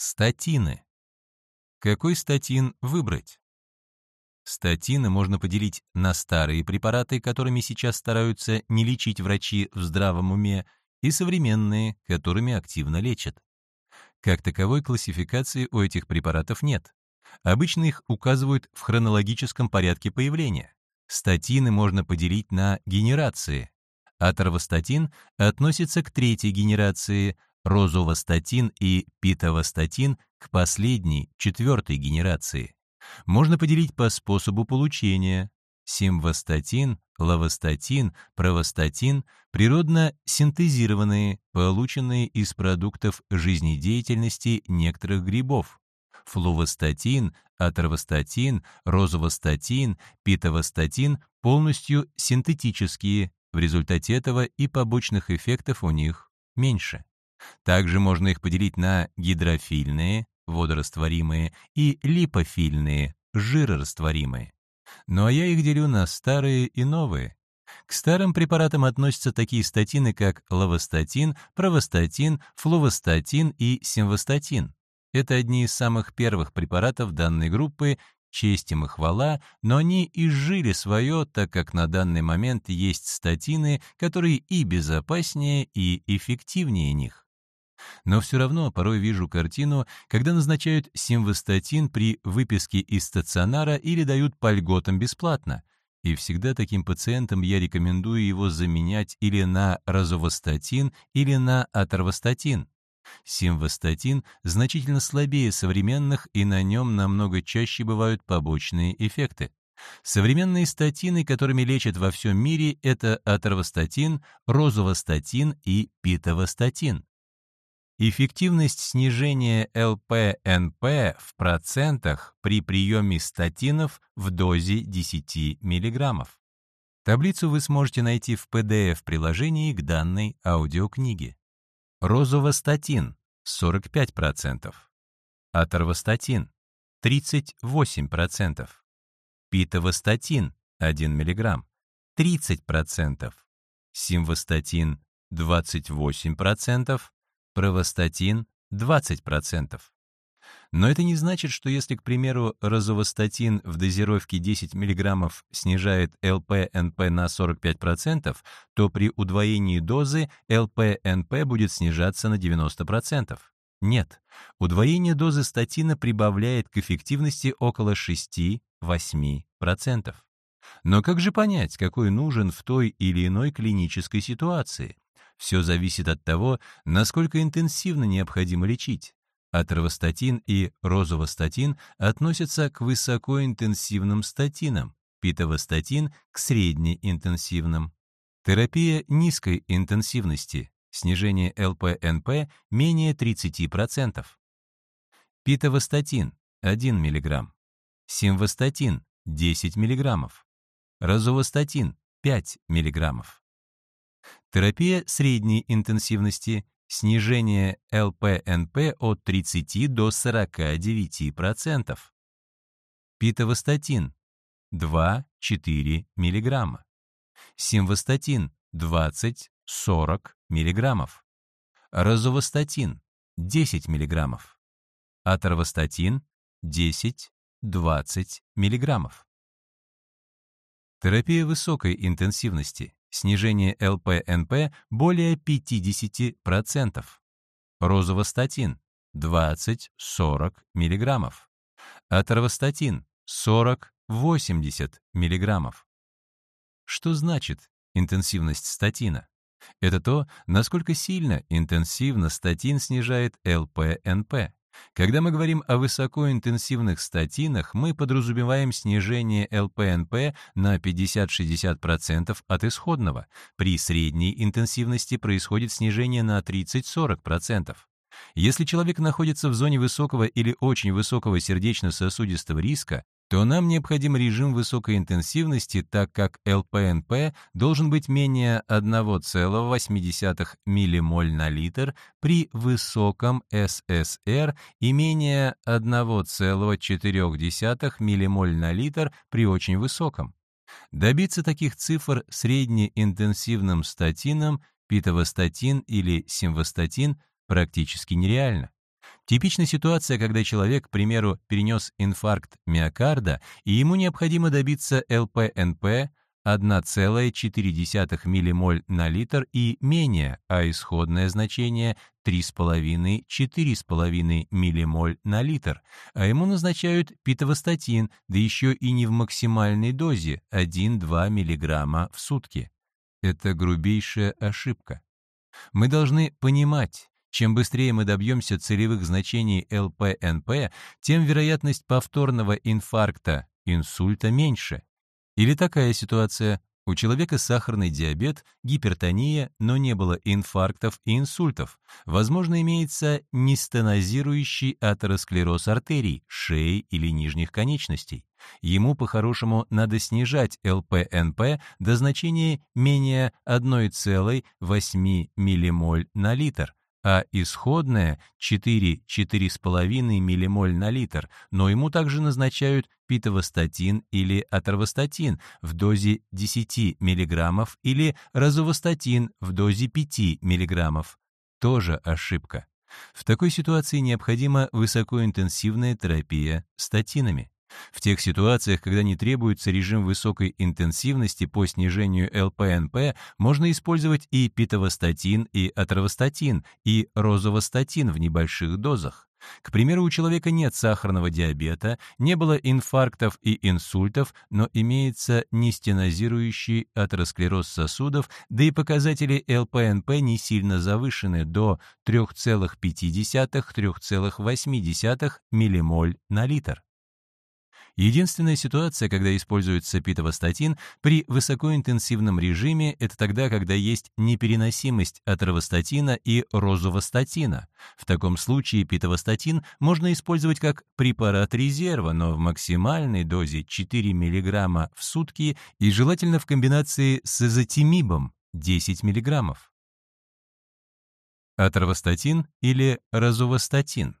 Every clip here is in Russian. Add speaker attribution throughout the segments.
Speaker 1: Статины. Какой статин выбрать? Статины можно поделить на старые препараты, которыми сейчас стараются не лечить врачи в здравом уме, и современные, которыми активно лечат. Как таковой классификации у этих препаратов нет. Обычно их указывают в хронологическом порядке появления. Статины можно поделить на генерации. Аторвостатин относится к третьей генерации, розовостатин и питовостатин к последней, четвертой генерации. Можно поделить по способу получения. Симвастатин, лавостатин, правостатин – природно синтезированные, полученные из продуктов жизнедеятельности некоторых грибов. Флувостатин, атервостатин, розовостатин, питовостатин – полностью синтетические, в результате этого и побочных эффектов у них меньше. Также можно их поделить на гидрофильные, водорастворимые, и липофильные, жирорастворимые. Ну а я их делю на старые и новые. К старым препаратам относятся такие статины, как лавостатин, правостатин, флувостатин и симвастатин. Это одни из самых первых препаратов данной группы, честь им и хвала, но они изжили свое, так как на данный момент есть статины, которые и безопаснее, и эффективнее них. Но все равно порой вижу картину, когда назначают симвастатин при выписке из стационара или дают по льготам бесплатно. И всегда таким пациентам я рекомендую его заменять или на розовостатин, или на аторвостатин. Симвастатин значительно слабее современных, и на нем намного чаще бывают побочные эффекты. Современные статины, которыми лечат во всем мире, это аторвостатин, розовостатин и питовостатин. Эффективность снижения ЛПНП в процентах при приеме статинов в дозе 10 мг. Таблицу вы сможете найти в PDF-приложении к данной аудиокниге. Розовостатин – 45%, аторвостатин – 38%, питовостатин – 1 мг – 30%, симвастатин – 28%, Провостатин — 20%. Но это не значит, что если, к примеру, розовостатин в дозировке 10 мг снижает ЛПНП на 45%, то при удвоении дозы ЛПНП будет снижаться на 90%. Нет, удвоение дозы статина прибавляет к эффективности около 6-8%. Но как же понять, какой нужен в той или иной клинической ситуации? Все зависит от того, насколько интенсивно необходимо лечить. Атровостатин и розовостатин относятся к высокоинтенсивным статинам, питовостатин — к среднеинтенсивным. Терапия низкой интенсивности, снижение ЛПНП менее 30%. Питовостатин — 1 мг. Симвастатин — 10 мг. Розовостатин — 5 мг. Терапия средней интенсивности, снижение ЛПНП от 30 до 49%. Питовостатин 2-4 мг. Симвастатин 20-40 мг. Розовостатин 10 мг. Аторвостатин 10-20 мг. Терапия высокой интенсивности снижение ЛПНП более 50%. Розовостатин 20-40 мг. Аторвостатин 40-80 мг. Что значит интенсивность статина? Это то, насколько сильно интенсивно статин снижает ЛПНП. Когда мы говорим о высокоинтенсивных статинах, мы подразумеваем снижение ЛПНП на 50-60% от исходного. При средней интенсивности происходит снижение на 30-40%. Если человек находится в зоне высокого или очень высокого сердечно-сосудистого риска, то нам необходим режим высокой интенсивности, так как ЛПНП должен быть менее 1,8 ммоль на литр при высоком ССР и менее 1,4 ммоль на литр при очень высоком. Добиться таких цифр среднеинтенсивным статином, питовостатин или симвастатин, практически нереально. Типичная ситуация, когда человек, к примеру, перенес инфаркт миокарда, и ему необходимо добиться ЛПНП 1,4 ммоль на литр и менее, а исходное значение 3,5-4,5 ммоль на литр, а ему назначают питовостатин, да еще и не в максимальной дозе 1-2 мг в сутки. Это грубейшая ошибка. Мы должны понимать, чем быстрее мы добьемся целевых значений ЛПНП, тем вероятность повторного инфаркта, инсульта меньше. Или такая ситуация. У человека сахарный диабет, гипертония, но не было инфарктов и инсультов. Возможно, имеется нестенозирующий атеросклероз артерий, шеи или нижних конечностей. Ему, по-хорошему, надо снижать ЛПНП до значения менее 1,8 ммоль на литр, а исходное 4-4,5 ммоль на литр, но ему также назначают питовостатин или атервостатин в дозе 10 мг или розовостатин в дозе 5 мг. Тоже ошибка. В такой ситуации необходима высокоинтенсивная терапия статинами. В тех ситуациях, когда не требуется режим высокой интенсивности по снижению ЛПНП, можно использовать и питовостатин, и атровостатин, и розовостатин в небольших дозах. К примеру, у человека нет сахарного диабета, не было инфарктов и инсультов, но имеется нестенозирующий атеросклероз сосудов, да и показатели ЛПНП не сильно завышены до 3,5-3,8 ммоль на литр. Единственная ситуация, когда используется питовостатин при высокоинтенсивном режиме, это тогда, когда есть непереносимость атровостатина и розовостатина. В таком случае питовостатин можно использовать как препарат резерва, но в максимальной дозе 4 мг в сутки и желательно в комбинации с изотимибом 10 мг. Атровостатин или розовостатин.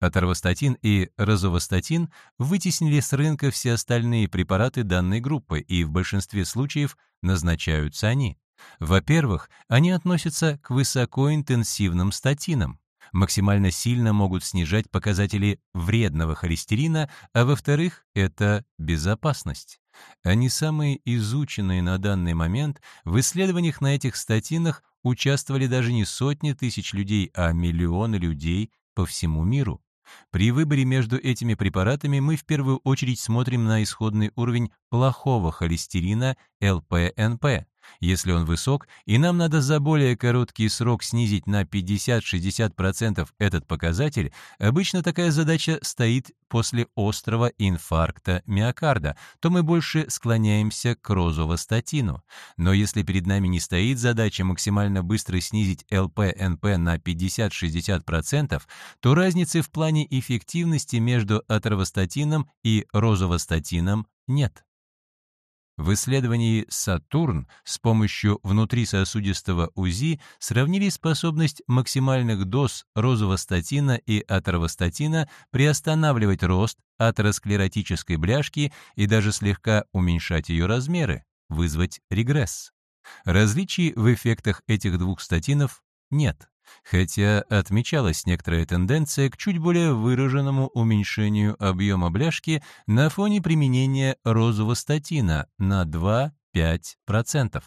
Speaker 1: Аторвостатин и розовостатин вытеснили с рынка все остальные препараты данной группы, и в большинстве случаев назначаются они. Во-первых, они относятся к высокоинтенсивным статинам, максимально сильно могут снижать показатели вредного холестерина, а во-вторых, это безопасность. Они самые изученные на данный момент, в исследованиях на этих статинах участвовали даже не сотни тысяч людей, а миллионы людей по всему миру. При выборе между этими препаратами мы в первую очередь смотрим на исходный уровень плохого холестерина ЛПНП, если он высок, и нам надо за более короткий срок снизить на 50-60% этот показатель, обычно такая задача стоит после острого инфаркта миокарда, то мы больше склоняемся к розовостатину. Но если перед нами не стоит задача максимально быстро снизить ЛПНП на 50-60%, то разницы в плане эффективности между атровостатином и розовостатином нет. В исследовании «Сатурн» с помощью внутрисосудистого УЗИ сравнили способность максимальных доз розовостатина и атервостатина приостанавливать рост атеросклеротической бляшки и даже слегка уменьшать ее размеры, вызвать регресс. Различий в эффектах этих двух статинов нет хотя отмечалась некоторая тенденция к чуть более выраженному уменьшению объема бляшки на фоне применения розового статина на 2-5%.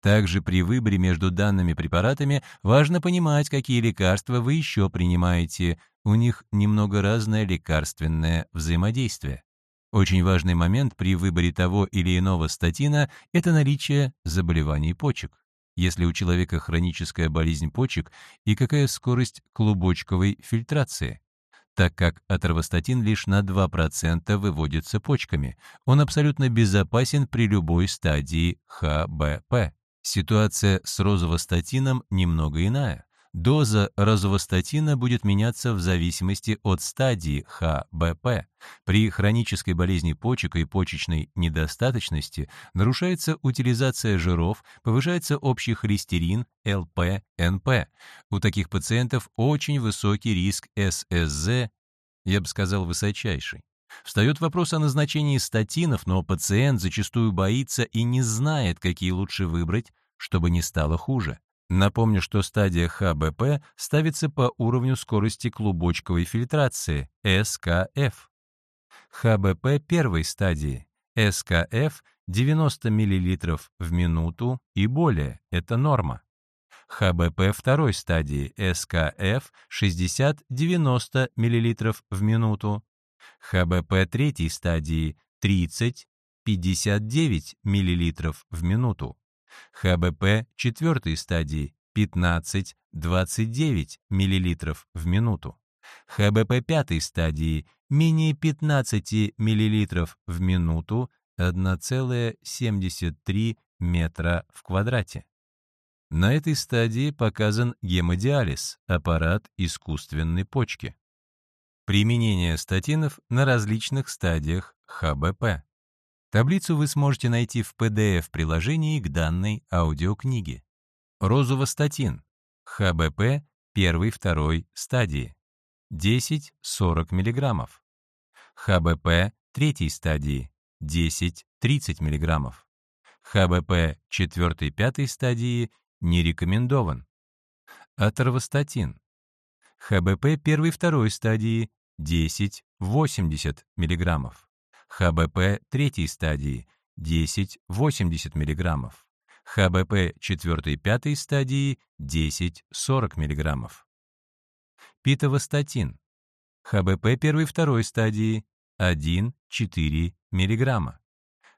Speaker 1: Также при выборе между данными препаратами важно понимать, какие лекарства вы еще принимаете. У них немного разное лекарственное взаимодействие. Очень важный момент при выборе того или иного статина – это наличие заболеваний почек если у человека хроническая болезнь почек и какая скорость клубочковой фильтрации. Так как атервостатин лишь на 2% выводится почками, он абсолютно безопасен при любой стадии ХБП. Ситуация с розовостатином немного иная. Доза розовостатина будет меняться в зависимости от стадии ХБП. При хронической болезни почек и почечной недостаточности нарушается утилизация жиров, повышается общий холестерин, ЛП, НП. У таких пациентов очень высокий риск ССЗ, я бы сказал, высочайший. Встает вопрос о назначении статинов, но пациент зачастую боится и не знает, какие лучше выбрать, чтобы не стало хуже. Напомню, что стадия ХБП ставится по уровню скорости клубочковой фильтрации СКФ. ХБП первой стадии СКФ 90 мл в минуту и более – это норма. ХБП второй стадии СКФ 60-90 мл в минуту. ХБП третьей стадии 30-59 мл в минуту. ХБП четвертой стадии 15-29 мл в минуту. ХБП пятой стадии менее 15 мл в минуту 1,73 метра в квадрате. На этой стадии показан гемодиализ, аппарат искусственной почки. Применение статинов на различных стадиях ХБП. Таблицу вы сможете найти в PDF-приложении к данной аудиокниге. Розовостатин. ХБП первой-второй стадии. 10-40 мг. ХБП третьей стадии. 10-30 мг. ХБП четвертой-пятой стадии не рекомендован. Аторвостатин. ХБП первой-второй стадии 10-80 мг. ХБП третьей стадии 10-80 мг. ХБП четвертой-пятой стадии 10-40 мг. Питовостатин. ХБП первой-второй стадии 1-4 мг.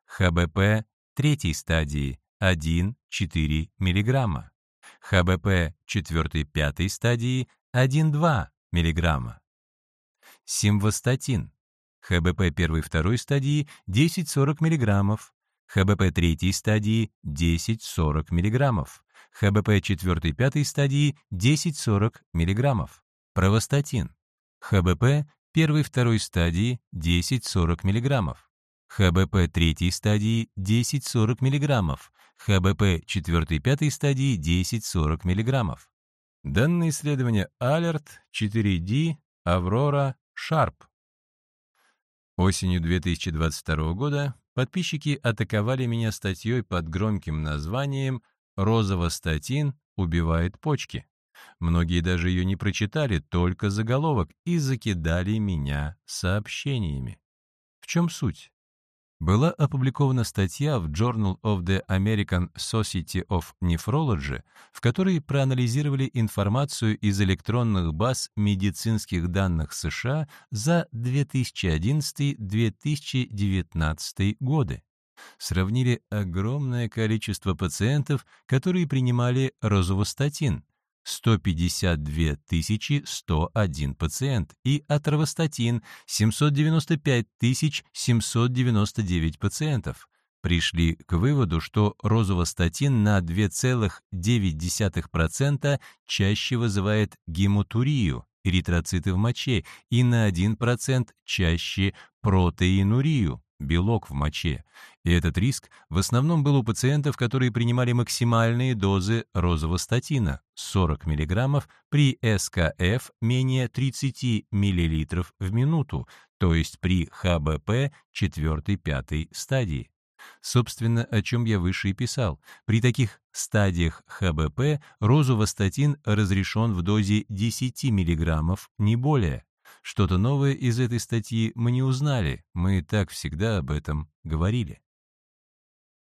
Speaker 1: ХБП третьей стадии 1-4 мг. ХБП 4-5 стадии 1-2 мг. Симвастатин. ХБП 1-2 стадии 10-40 мг. ХБП 3 стадии 10-40 мг. ХБП 4-5 стадии 10-40 мг. Провостатин. ХБП 1-2 стадии 10-40 мг. ХБП третьей стадии 10-40 мг, ХБП четвертой-пятой стадии 10-40 мг. Данные исследования Алерт, 4D, Аврора, Шарп. Осенью 2022 года подписчики атаковали меня статьей под громким названием «Розово-статин убивает почки». Многие даже ее не прочитали, только заголовок, и закидали меня сообщениями. В чем суть? Была опубликована статья в Journal of the American Society of Nephrology, в которой проанализировали информацию из электронных баз медицинских данных США за 2011-2019 годы. Сравнили огромное количество пациентов, которые принимали розовостатин, 152 101 пациент и атровостатин 795 799 пациентов. Пришли к выводу, что розовостатин на 2,9% чаще вызывает гемотурию, эритроциты в моче, и на 1% чаще протеинурию, белок в моче. И этот риск в основном был у пациентов, которые принимали максимальные дозы розовостатина 40 мг при СКФ менее 30 мл в минуту, то есть при ХБП 4-5 стадии. Собственно, о чем я выше и писал. При таких стадиях ХБП розовостатин разрешен в дозе 10 мг, не более. Что-то новое из этой статьи мы не узнали, мы так всегда об этом говорили.